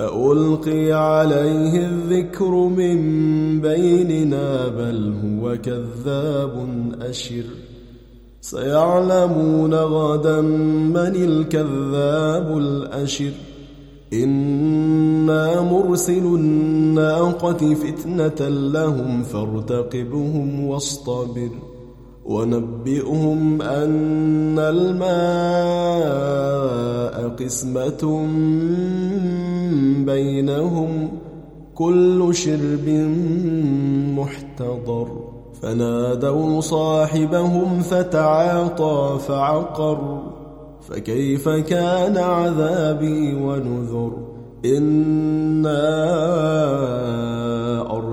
ألقي عليه الذكر من بيننا بل هو كذاب أشر. سيعلمون غدا من الكذاب الأشر. إنا مرسل الناقة فتنة لهم فارتقبهم واصطبر. ونبئهم أن الماء قسمة بينهم كل شرب محتضر. فنادوا صاحبهم فتعاطى فعقر. فكيف كان عذابي ونذر؟ إنا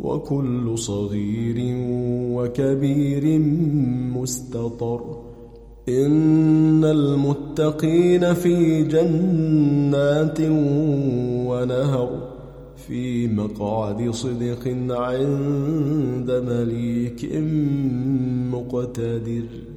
وكل صغير وكبير مستطر. إن المتقين في جنات ونهر في مقعد صدق عند مليك مقتدر.